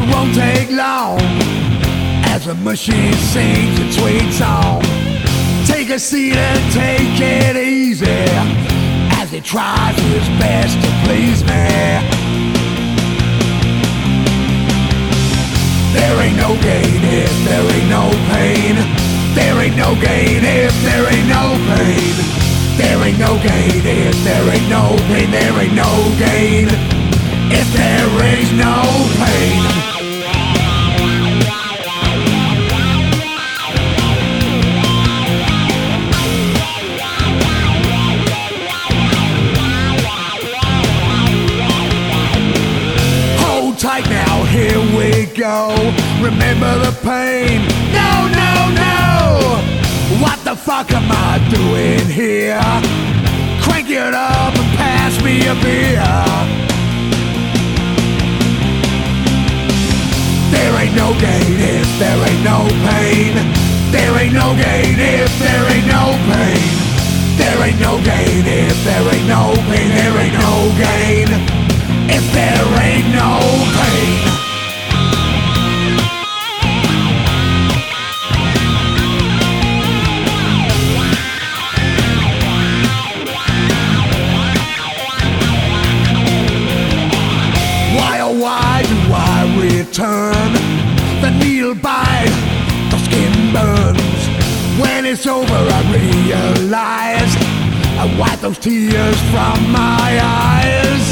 it won't take long as the machine sings its sweet song. Take a seat and take it easy as it tries its best to please me. There ain't no gain if there ain't no pain. There ain't no gain if there ain't no pain. There ain't no gain if there ain't no pain. There ain't no gain go. Remember the pain. No, no, no. What the fuck am I doing here? Crank it up and pass me a beer. There ain't no gain if there ain't no pain. There ain't no gain if there ain't no pain. There ain't no gain if there ain't no pain. There ain't no gain if there ain't no return? The needle bite, the skin burns. When it's over, I realize I wipe those tears from my eyes.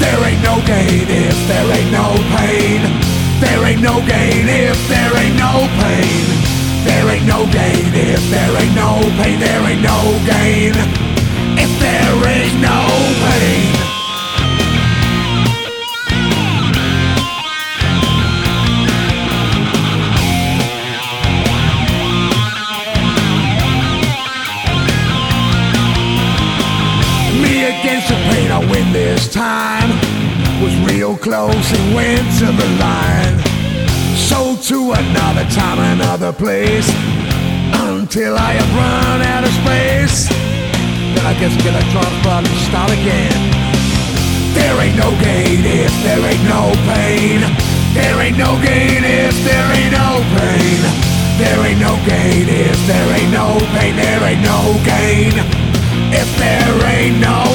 There ain't no gain if there ain't no pain. There ain't no gain if there ain't no pain. There ain't no gain if there ain't no pain. There ain't no this time. Was real close and went to the line. Sold to another time, another place. Until I have run out of space. Then I guess get a transport and start again. There ain't no gain if there ain't no pain. There ain't no gain if there ain't no pain. There ain't no gain if there ain't no pain. There ain't no gain if there ain't no